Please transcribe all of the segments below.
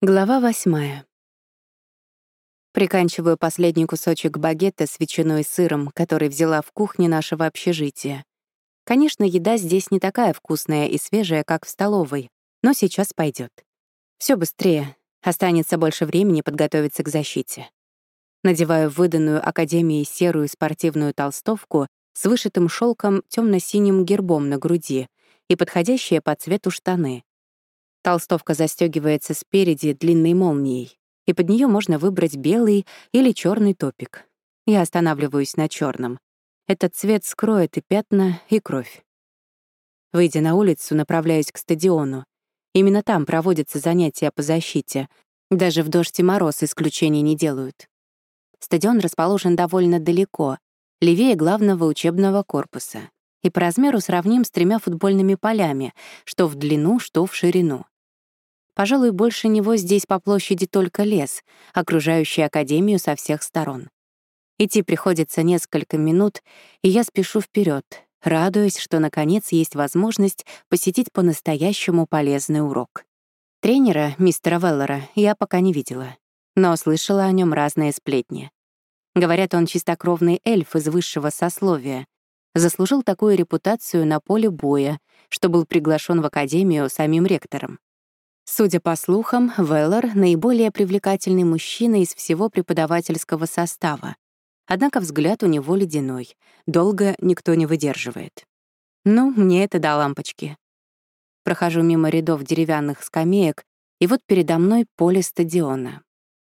Глава восьмая. Приканчиваю последний кусочек багета с ветчиной и сыром, который взяла в кухне нашего общежития. Конечно, еда здесь не такая вкусная и свежая, как в столовой, но сейчас пойдет. Все быстрее, останется больше времени подготовиться к защите. Надеваю выданную Академией серую спортивную толстовку с вышитым шелком темно синим гербом на груди и подходящие по цвету штаны — Толстовка застегивается спереди длинной молнией, и под нее можно выбрать белый или черный топик. Я останавливаюсь на черном. Этот цвет скроет и пятна, и кровь. Выйдя на улицу, направляюсь к стадиону. Именно там проводятся занятия по защите. Даже в дождь и мороз исключений не делают. Стадион расположен довольно далеко, левее главного учебного корпуса и по размеру сравним с тремя футбольными полями, что в длину, что в ширину. Пожалуй, больше него здесь по площади только лес, окружающий Академию со всех сторон. Идти приходится несколько минут, и я спешу вперед, радуясь, что, наконец, есть возможность посетить по-настоящему полезный урок. Тренера, мистера Веллера, я пока не видела, но слышала о нем разные сплетни. Говорят, он чистокровный эльф из высшего сословия, заслужил такую репутацию на поле боя, что был приглашен в Академию самим ректором. Судя по слухам, Веллар — наиболее привлекательный мужчина из всего преподавательского состава. Однако взгляд у него ледяной. Долго никто не выдерживает. Ну, мне это до лампочки. Прохожу мимо рядов деревянных скамеек, и вот передо мной поле стадиона.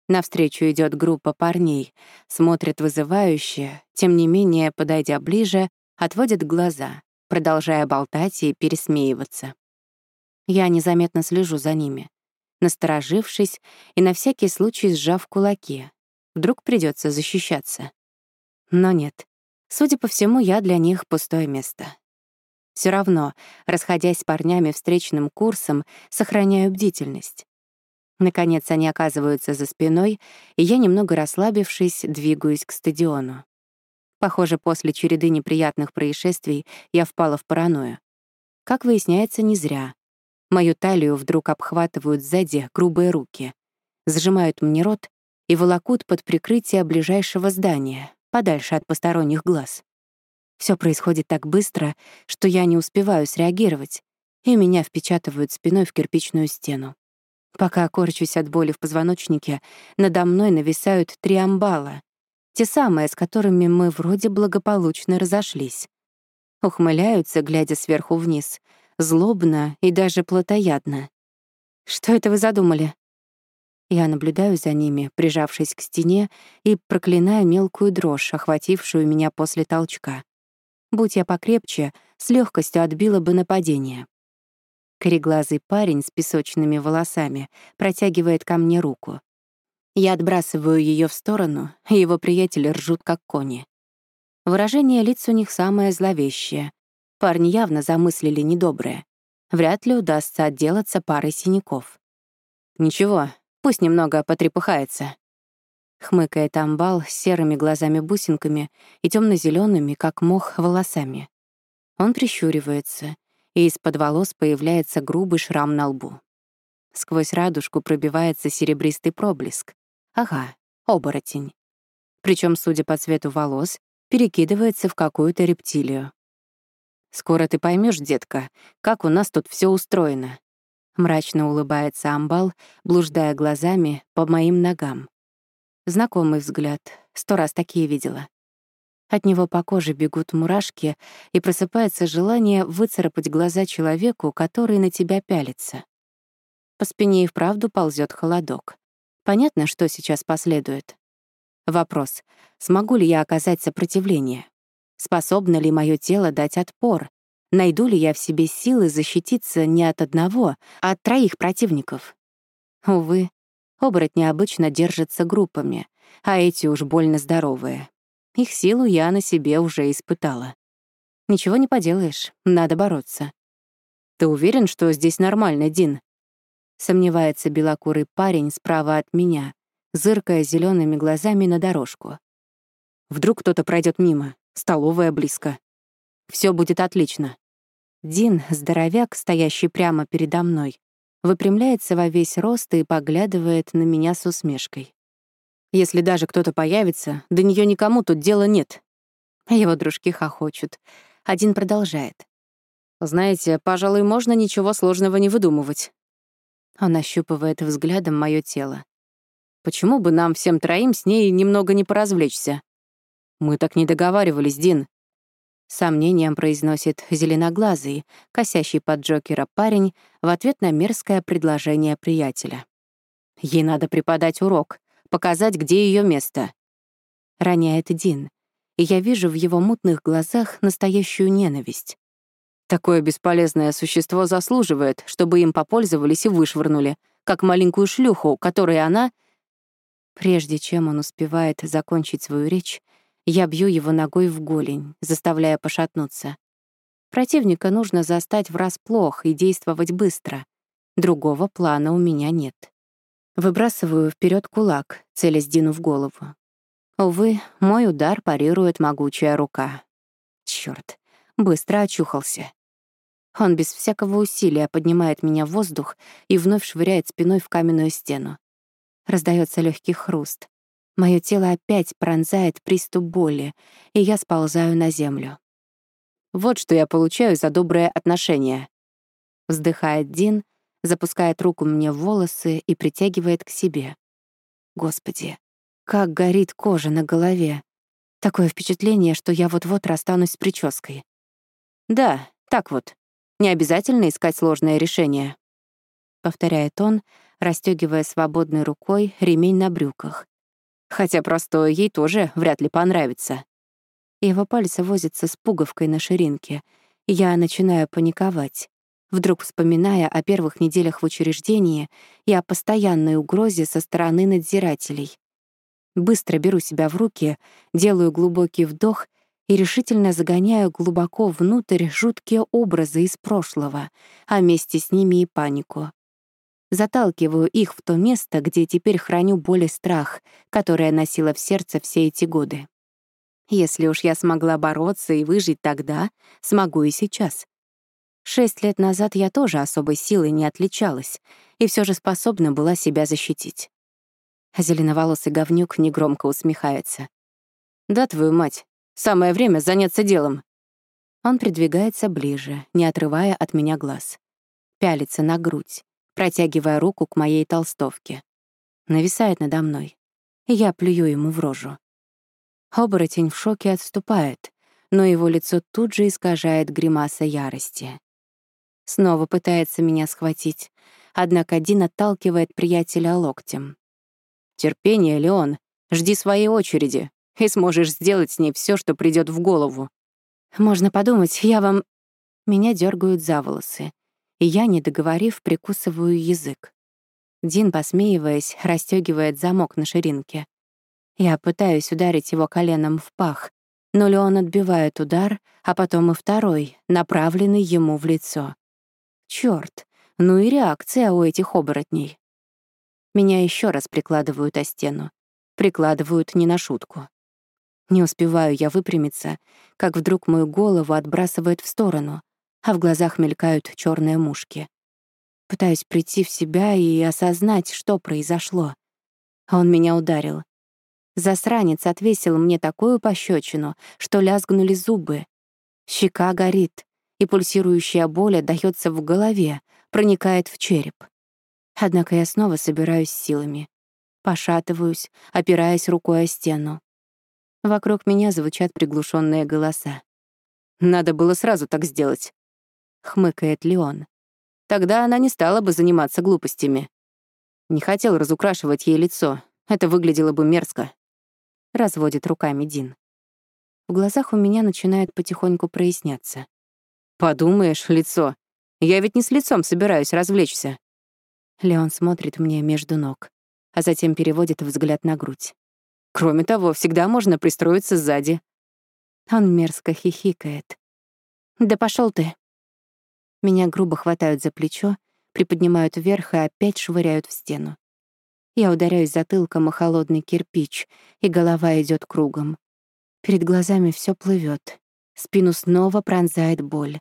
Навстречу идет группа парней, смотрят вызывающе, тем не менее, подойдя ближе, отводят глаза, продолжая болтать и пересмеиваться. Я незаметно слежу за ними, насторожившись и на всякий случай сжав кулаки. Вдруг придется защищаться. Но нет. Судя по всему, я для них пустое место. Все равно, расходясь с парнями встречным курсом, сохраняю бдительность. Наконец они оказываются за спиной, и я, немного расслабившись, двигаюсь к стадиону. Похоже, после череды неприятных происшествий я впала в паранойю. Как выясняется, не зря. Мою талию вдруг обхватывают сзади грубые руки, сжимают мне рот и волокут под прикрытие ближайшего здания, подальше от посторонних глаз. Все происходит так быстро, что я не успеваю среагировать, и меня впечатывают спиной в кирпичную стену. Пока корчусь от боли в позвоночнике, надо мной нависают три амбала, те самые, с которыми мы вроде благополучно разошлись. Ухмыляются, глядя сверху вниз, злобно и даже плотоядно. «Что это вы задумали?» Я наблюдаю за ними, прижавшись к стене, и проклинаю мелкую дрожь, охватившую меня после толчка. Будь я покрепче, с легкостью отбила бы нападение. Кореглазый парень с песочными волосами протягивает ко мне руку. Я отбрасываю ее в сторону, и его приятели ржут, как кони. Выражение лиц у них самое зловещее, Парни явно замыслили недоброе. Вряд ли удастся отделаться парой синяков. «Ничего, пусть немного потрепыхается», — хмыкает амбал с серыми глазами-бусинками и темно зелеными как мох, волосами. Он прищуривается, и из-под волос появляется грубый шрам на лбу. Сквозь радужку пробивается серебристый проблеск. Ага, оборотень. Причем, судя по цвету волос, перекидывается в какую-то рептилию. Скоро ты поймешь, детка, как у нас тут все устроено. Мрачно улыбается амбал, блуждая глазами по моим ногам. Знакомый взгляд, сто раз такие видела. От него по коже бегут мурашки, и просыпается желание выцарапать глаза человеку, который на тебя пялится. По спине и вправду ползет холодок. Понятно, что сейчас последует. Вопрос, смогу ли я оказать сопротивление? Способно ли мое тело дать отпор? Найду ли я в себе силы защититься не от одного, а от троих противников? Увы, оборотни обычно держатся группами, а эти уж больно здоровые. Их силу я на себе уже испытала. Ничего не поделаешь, надо бороться. «Ты уверен, что здесь нормально, Дин?» Сомневается белокурый парень справа от меня, зыркая зелеными глазами на дорожку. Вдруг кто-то пройдет мимо. Столовая близко. Все будет отлично. Дин, здоровяк, стоящий прямо передо мной, выпрямляется во весь рост и поглядывает на меня с усмешкой. Если даже кто-то появится, до нее никому тут дела нет. Его дружки хохочут. Один продолжает. Знаете, пожалуй, можно ничего сложного не выдумывать. Он ощупывает взглядом мое тело. Почему бы нам всем троим с ней немного не поразвлечься? Мы так не договаривались, Дин. Сомнением произносит зеленоглазый, косящий под Джокера парень в ответ на мерзкое предложение приятеля. Ей надо преподать урок, показать, где ее место. Роняет Дин, и я вижу в его мутных глазах настоящую ненависть. Такое бесполезное существо заслуживает, чтобы им попользовались и вышвырнули, как маленькую шлюху, которой она... Прежде чем он успевает закончить свою речь, я бью его ногой в голень, заставляя пошатнуться. Противника нужно застать врасплох и действовать быстро. Другого плана у меня нет. Выбрасываю вперед кулак, целясь Дину в голову. Увы, мой удар парирует могучая рука. Черт, быстро очухался. Он без всякого усилия поднимает меня в воздух и вновь швыряет спиной в каменную стену. Раздается легкий хруст. Мое тело опять пронзает приступ боли, и я сползаю на землю. Вот что я получаю за доброе отношение. Вздыхает Дин, запускает руку мне в волосы и притягивает к себе. Господи, как горит кожа на голове. Такое впечатление, что я вот-вот расстанусь с прической. Да, так вот. Не обязательно искать сложное решение. Повторяет он, расстегивая свободной рукой ремень на брюках. Хотя простое ей тоже вряд ли понравится. Его пальцы возятся с пуговкой на ширинке, я начинаю паниковать вдруг вспоминая о первых неделях в учреждении и о постоянной угрозе со стороны надзирателей. Быстро беру себя в руки, делаю глубокий вдох и решительно загоняю глубоко внутрь жуткие образы из прошлого, а вместе с ними и панику. Заталкиваю их в то место, где теперь храню боль и страх, который я носила в сердце все эти годы. Если уж я смогла бороться и выжить тогда, смогу и сейчас. Шесть лет назад я тоже особой силой не отличалась и все же способна была себя защитить. Зеленоволосый говнюк негромко усмехается. «Да, твою мать, самое время заняться делом». Он придвигается ближе, не отрывая от меня глаз. Пялится на грудь, протягивая руку к моей толстовке. Нависает надо мной. Я плюю ему в рожу. Оборотень в шоке отступает, но его лицо тут же искажает гримаса ярости. Снова пытается меня схватить, однако один отталкивает приятеля локтем. «Терпение, Леон, жди своей очереди, и сможешь сделать с ней все, что придет в голову». «Можно подумать, я вам...» Меня дергают за волосы, и я, не договорив, прикусываю язык. Дин, посмеиваясь, расстегивает замок на ширинке. Я пытаюсь ударить его коленом в пах, но Леон отбивает удар, а потом и второй, направленный ему в лицо. Черт, ну и реакция у этих оборотней. Меня еще раз прикладывают о стену. Прикладывают не на шутку. Не успеваю я выпрямиться, как вдруг мою голову отбрасывает в сторону, а в глазах мелькают черные мушки. Пытаюсь прийти в себя и осознать, что произошло. Он меня ударил. Засранец отвесил мне такую пощечину, что лязгнули зубы. Щека горит, и пульсирующая боль отдаётся в голове, проникает в череп. Однако я снова собираюсь силами. Пошатываюсь, опираясь рукой о стену. Вокруг меня звучат приглушенные голоса. «Надо было сразу так сделать», — хмыкает Леон. «Тогда она не стала бы заниматься глупостями. Не хотел разукрашивать ей лицо, это выглядело бы мерзко», — разводит руками Дин. В глазах у меня начинает потихоньку проясняться. Подумаешь, лицо. Я ведь не с лицом собираюсь развлечься. Леон смотрит мне между ног, а затем переводит взгляд на грудь. Кроме того, всегда можно пристроиться сзади. Он мерзко хихикает. «Да пошел ты!» Меня грубо хватают за плечо, приподнимают вверх и опять швыряют в стену. Я ударяюсь затылком о холодный кирпич, и голова идет кругом. Перед глазами все плывет, спину снова пронзает боль.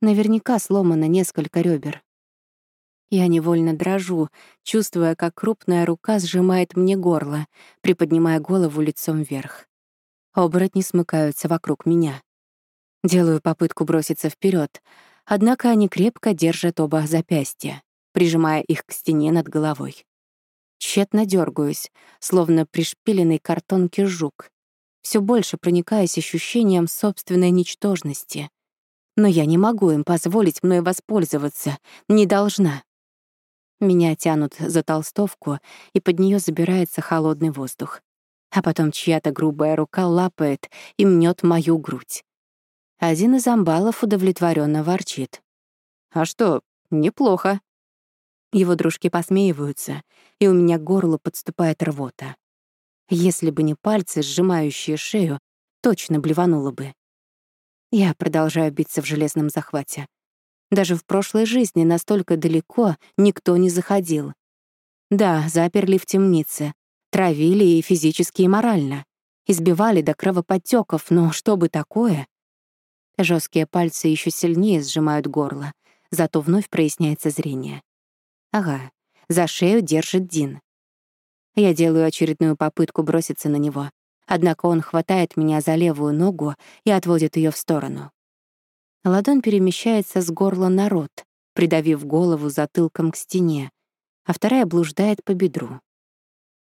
Наверняка сломано несколько ребер. Я невольно дрожу, чувствуя, как крупная рука сжимает мне горло, приподнимая голову лицом вверх. Оборотни смыкаются вокруг меня. Делаю попытку броситься вперед, однако они крепко держат оба запястья, прижимая их к стене над головой. Тщетно дергаюсь, словно пришпиленный картонке жук, все больше проникаясь ощущением собственной ничтожности. Но я не могу им позволить мной воспользоваться, не должна. Меня тянут за толстовку, и под нее забирается холодный воздух. А потом чья-то грубая рука лапает и мнет мою грудь. Один из амбалов удовлетворенно ворчит. «А что, неплохо». Его дружки посмеиваются, и у меня к горлу подступает рвота. Если бы не пальцы, сжимающие шею, точно блевануло бы. Я продолжаю биться в железном захвате. Даже в прошлой жизни настолько далеко никто не заходил. Да, заперли в темнице, травили и физически, и морально. Избивали до кровоподтеков, но что бы такое? Жесткие пальцы еще сильнее сжимают горло, зато вновь проясняется зрение. Ага, за шею держит Дин. Я делаю очередную попытку броситься на него, однако он хватает меня за левую ногу и отводит ее в сторону. Ладонь перемещается с горла на рот, придавив голову затылком к стене, а вторая блуждает по бедру.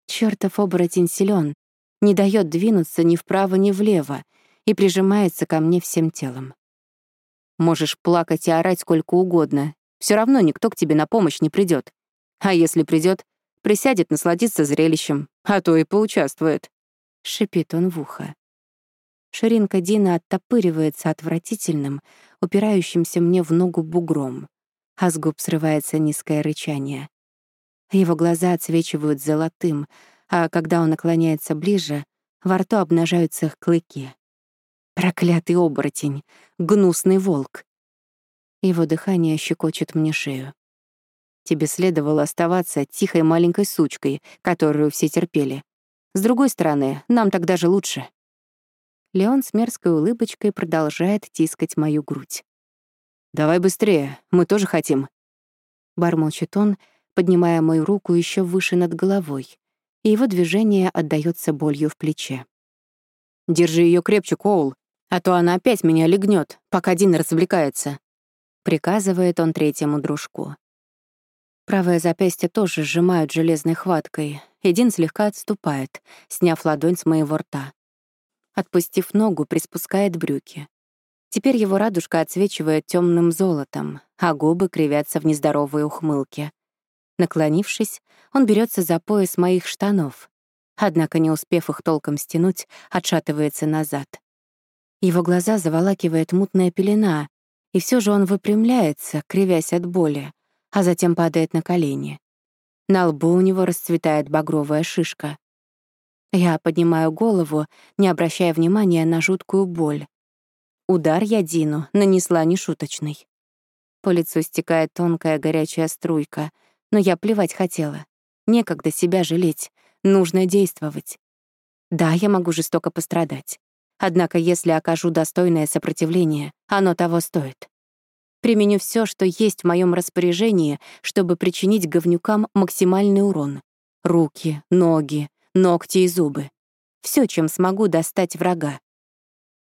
Чёртов оборотень силен, не дает двинуться ни вправо, ни влево и прижимается ко мне всем телом. Можешь плакать и орать сколько угодно, все равно никто к тебе на помощь не придет. А если придет, присядет насладиться зрелищем, а то и поучаствует. Шипит он в ухо. Ширинка Дина оттопыривается отвратительным, упирающимся мне в ногу бугром, а с губ срывается низкое рычание. Его глаза отсвечивают золотым, а когда он наклоняется ближе, во рту обнажаются клыки. Проклятый оборотень, гнусный волк. Его дыхание щекочет мне шею. Тебе следовало оставаться тихой маленькой сучкой, которую все терпели. С другой стороны, нам так даже лучше. Леон с мерзкой улыбочкой продолжает тискать мою грудь. «Давай быстрее, мы тоже хотим». Бормочет он, поднимая мою руку еще выше над головой, и его движение отдаётся болью в плече. «Держи ее крепче, Коул, а то она опять меня легнет, пока Дин развлекается», — приказывает он третьему дружку. Правое запястье тоже сжимают железной хваткой, и Дин слегка отступает, сняв ладонь с моего рта. Отпустив ногу, приспускает брюки. Теперь его радужка отсвечивает темным золотом, а губы кривятся в нездоровой ухмылке. Наклонившись, он берется за пояс моих штанов, однако, не успев их толком стянуть, отшатывается назад. Его глаза заволакивает мутная пелена, и все же он выпрямляется, кривясь от боли, а затем падает на колени. На лбу у него расцветает багровая шишка. Я поднимаю голову, не обращая внимания на жуткую боль. Удар я Дину нанесла нешуточный. По лицу стекает тонкая горячая струйка, но я плевать хотела. Некогда себя жалеть, нужно действовать. Да, я могу жестоко пострадать. Однако, если окажу достойное сопротивление, оно того стоит. Применю все, что есть в моем распоряжении, чтобы причинить говнюкам максимальный урон. Руки, ноги, ногти и зубы. Все, чем смогу достать врага.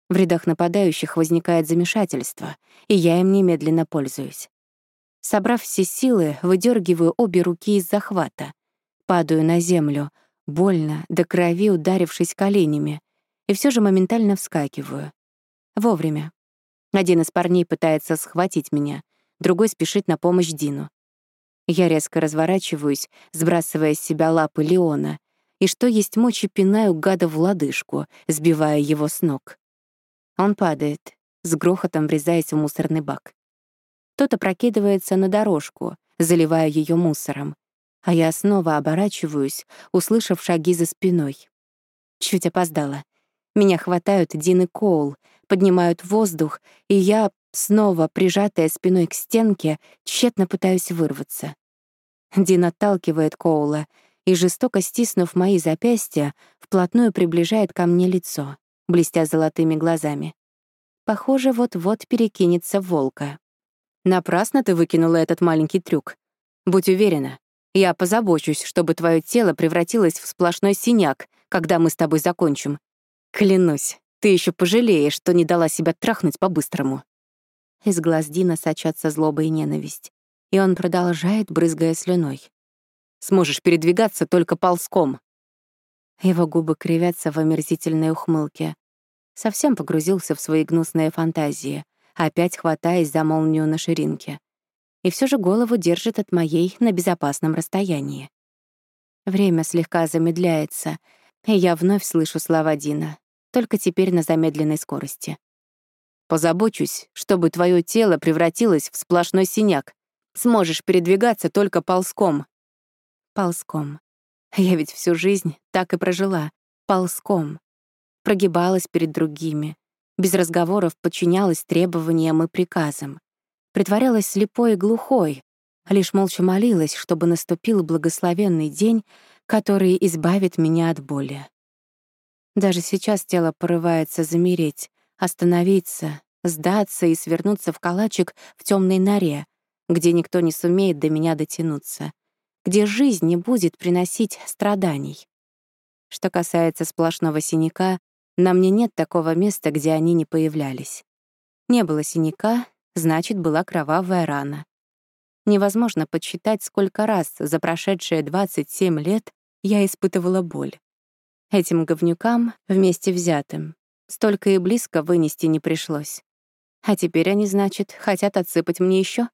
В рядах нападающих возникает замешательство, и я им немедленно пользуюсь. Собрав все силы, выдергиваю обе руки из захвата, падаю на землю, больно, до крови ударившись коленями, и все же моментально вскакиваю. Вовремя. Один из парней пытается схватить меня, другой спешит на помощь Дину. Я резко разворачиваюсь, сбрасывая с себя лапы Леона, и что есть мочи пинаю гада в лодыжку, сбивая его с ног. Он падает, с грохотом врезаясь в мусорный бак. Кто-то прокидывается на дорожку, заливая ее мусором, а я снова оборачиваюсь, услышав шаги за спиной. Чуть опоздала. Меня хватают Дин и Коул, поднимают в воздух, и я, снова прижатая спиной к стенке, тщетно пытаюсь вырваться. Дин отталкивает Коула, и, жестоко стиснув мои запястья, вплотную приближает ко мне лицо, блестя золотыми глазами. Похоже, вот-вот перекинется волка. «Напрасно ты выкинула этот маленький трюк», Будь уверена, я позабочусь, чтобы твое тело превратилось в сплошной синяк, когда мы с тобой закончим. Клянусь, ты еще пожалеешь, что не дала себя трахнуть по-быстрому». Из глаз Дина сочатся злоба и ненависть, и он продолжает, брызгая слюной. «Сможешь передвигаться только ползком». Его губы кривятся в омерзительной ухмылке. Совсем погрузился в свои гнусные фантазии, опять хватаясь за молнию на ширинке и все же голову держит от моей на безопасном расстоянии. Время слегка замедляется, и я вновь слышу слова Дина, только теперь на замедленной скорости. «Позабочусь, чтобы твое тело превратилось в сплошной синяк. Сможешь передвигаться только ползком». Ползком. Я ведь всю жизнь так и прожила. Ползком. Прогибалась перед другими. Без разговоров подчинялась требованиям и приказам притворялась слепой и глухой, лишь молча молилась, чтобы наступил благословенный день, который избавит меня от боли. Даже сейчас тело порывается замереть, остановиться, сдаться и свернуться в калачик в темной норе, где никто не сумеет до меня дотянуться, где жизнь не будет приносить страданий. Что касается сплошного синяка, на мне нет такого места, где они не появлялись. Не было синяка, значит, была кровавая рана. Невозможно подсчитать, сколько раз за прошедшие 27 лет я испытывала боль. Этим говнюкам, вместе взятым, столько и близко вынести не пришлось. А теперь они, значит, хотят отсыпать мне еще?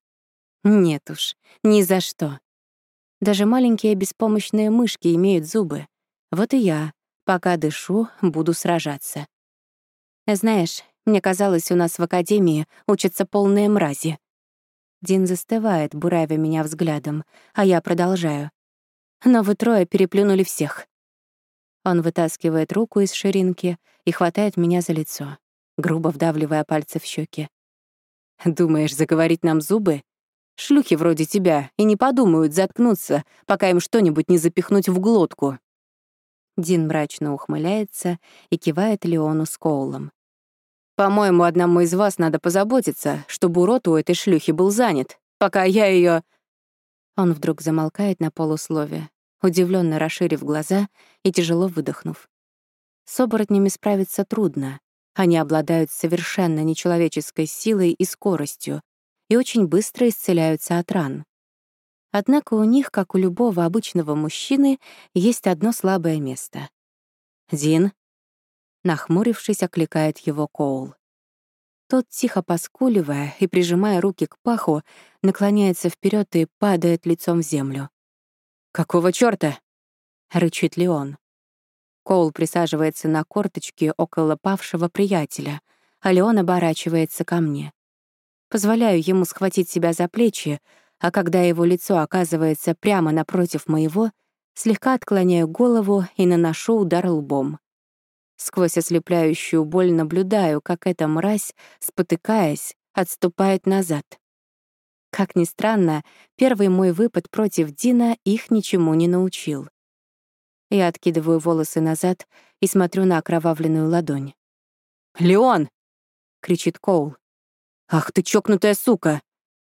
Нет уж, ни за что. Даже маленькие беспомощные мышки имеют зубы. Вот и я, пока дышу, буду сражаться. Знаешь, мне казалось, у нас в академии учатся полные мрази. Дин застывает, буравя меня взглядом, а я продолжаю. Но вы трое переплюнули всех. Он вытаскивает руку из ширинки и хватает меня за лицо, грубо вдавливая пальцы в щеки. «Думаешь, заговорить нам зубы? Шлюхи вроде тебя и не подумают заткнуться, пока им что-нибудь не запихнуть в глотку». Дин мрачно ухмыляется и кивает Леону с Коулом. По-моему, одному из вас надо позаботиться, чтобы урод у этой шлюхи был занят, пока я ее. Он вдруг замолкает на полуслове, удивленно расширив глаза и тяжело выдохнув. С оборотнями справиться трудно. Они обладают совершенно нечеловеческой силой и скоростью и очень быстро исцеляются от ран. Однако у них, как у любого обычного мужчины, есть одно слабое место. «Дин?» Нахмурившись, окликает его Коул. Тот, тихо поскуливая и прижимая руки к паху, наклоняется вперед и падает лицом в землю. «Какого чёрта?» — рычит Леон. Коул присаживается на корточки около павшего приятеля, а Леон оборачивается ко мне. Позволяю ему схватить себя за плечи, а когда его лицо оказывается прямо напротив моего, слегка отклоняю голову и наношу удар лбом. Сквозь ослепляющую боль наблюдаю, как эта мразь, спотыкаясь, отступает назад. Как ни странно, первый мой выпад против Дина их ничему не научил. Я откидываю волосы назад и смотрю на окровавленную ладонь. «Леон!» — кричит Коул. «Ах ты чокнутая сука!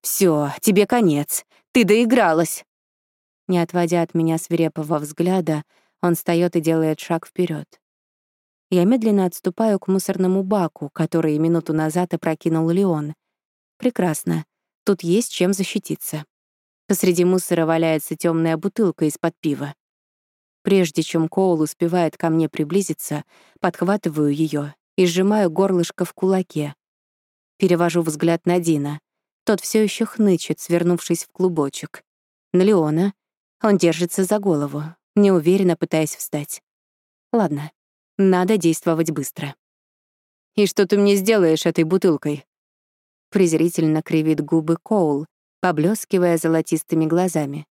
Все, тебе конец. Ты доигралась!» Не отводя от меня свирепого взгляда, он встает и делает шаг вперед. Я медленно отступаю к мусорному баку, который минуту назад опрокинул Леон. Прекрасно. Тут есть чем защититься. Посреди мусора валяется темная бутылка из-под пива. Прежде чем Коул успевает ко мне приблизиться, подхватываю ее и сжимаю горлышко в кулаке. Перевожу взгляд на Дина. Тот все еще хнычет, свернувшись в клубочек. На Леона. Он держится за голову, неуверенно пытаясь встать. Ладно, надо действовать быстро. «И что ты мне сделаешь этой бутылкой?» Презрительно кривит губы Коул, поблескивая золотистыми глазами.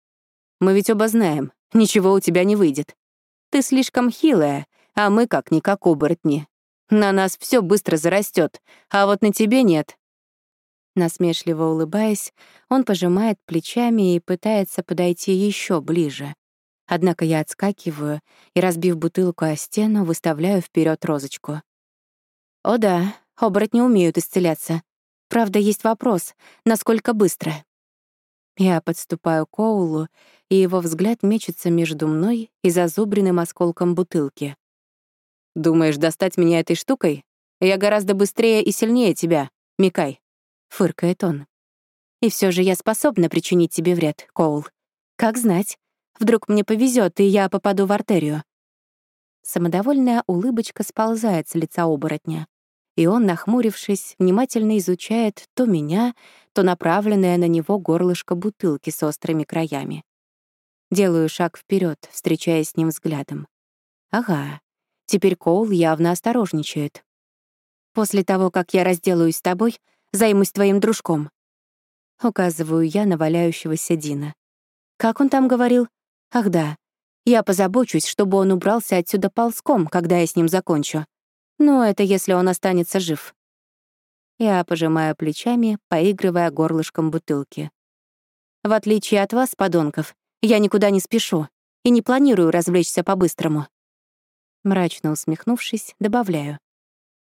«Мы ведь оба знаем, ничего у тебя не выйдет. Ты слишком хилая, а мы как-никак оборотни. На нас все быстро зарастет, а вот на тебе нет». Насмешливо улыбаясь, он пожимает плечами и пытается подойти еще ближе, Однако я отскакиваю и, разбив бутылку о стену, выставляю вперед розочку. О да, оборотни умеют исцеляться. Правда, есть вопрос, насколько быстро? Я подступаю к Коулу, и его взгляд мечется между мной и зазубренным осколком бутылки. «Думаешь, достать меня этой штукой? Я гораздо быстрее и сильнее тебя, Микай», — фыркает он. «И все же я способна причинить тебе вред, Коул. Как знать, вдруг мне повезет, и я попаду в артерию». Самодовольная улыбочка сползает с лица оборотня и он, нахмурившись, внимательно изучает то меня, то направленное на него горлышко бутылки с острыми краями. Делаю шаг вперед, встречаясь с ним взглядом. Ага, теперь Коул явно осторожничает. После того, как я разделаюсь с тобой, займусь твоим дружком. Указываю я на валяющегося Дина. Как он там говорил? Ах да, я позабочусь, чтобы он убрался отсюда ползком, когда я с ним закончу. Но это если он останется жив. Я пожимаю плечами, поигрывая горлышком бутылки. В отличие от вас, подонков, я никуда не спешу и не планирую развлечься по-быстрому. Мрачно усмехнувшись, добавляю.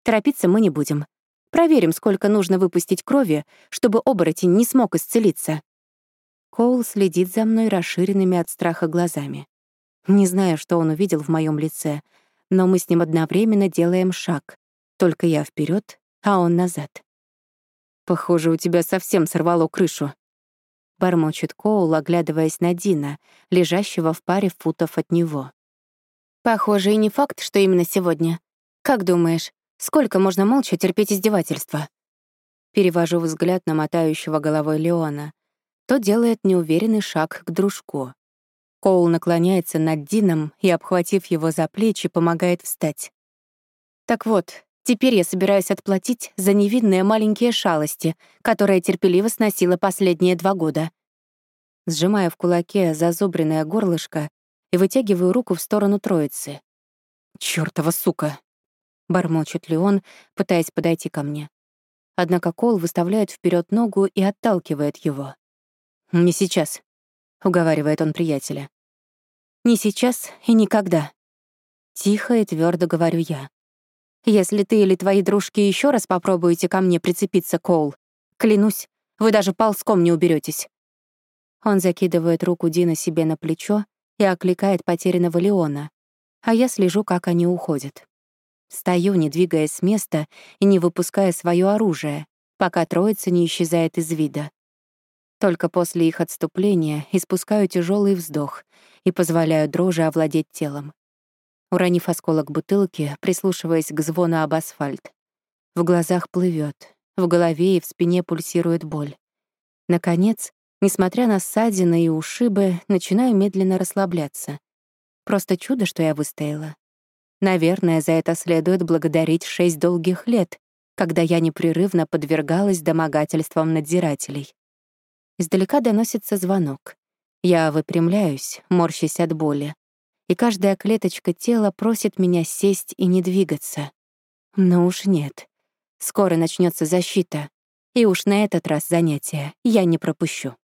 Торопиться мы не будем. Проверим, сколько нужно выпустить крови, чтобы оборотень не смог исцелиться. Коул следит за мной расширенными от страха глазами. Не знаю, что он увидел в моем лице, но мы с ним одновременно делаем шаг. Только я вперед, а он назад. «Похоже, у тебя совсем сорвало крышу», — бормочет Коул, оглядываясь на Дина, лежащего в паре футов от него. «Похоже, и не факт, что именно сегодня. Как думаешь, сколько можно молча терпеть издевательства?» Перевожу взгляд на мотающего головой Леона. То делает неуверенный шаг к дружку. Коул наклоняется над Дином и, обхватив его за плечи, помогает встать. «Так вот, теперь я собираюсь отплатить за невинные маленькие шалости, которые терпеливо сносила последние два года». Сжимая в кулаке зазубренное горлышко и вытягиваю руку в сторону троицы. «Чёртова сука!» — бормочет Леон, пытаясь подойти ко мне. Однако Кол выставляет вперед ногу и отталкивает его. «Не сейчас», — уговаривает он приятеля. Не сейчас и никогда. Тихо и твердо говорю я. Если ты или твои дружки еще раз попробуете ко мне прицепиться, Коул, клянусь, вы даже ползком не уберетесь. Он закидывает руку Дина себе на плечо и окликает потерянного Леона, а я слежу, как они уходят. Стою, не двигаясь с места и не выпуская свое оружие, пока троица не исчезает из вида. Только после их отступления испускаю тяжелый вздох и позволяю дрожи овладеть телом. Уронив осколок бутылки, прислушиваясь к звону об асфальт. В глазах плывет, в голове и в спине пульсирует боль. Наконец, несмотря на ссадины и ушибы, начинаю медленно расслабляться. Просто чудо, что я выстояла. Наверное, за это следует благодарить шесть долгих лет, когда я непрерывно подвергалась домогательствам надзирателей. Издалека доносится звонок. Я выпрямляюсь, морщась от боли. И каждая клеточка тела просит меня сесть и не двигаться. Но уж нет. Скоро начнется защита. И уж на этот раз занятия я не пропущу.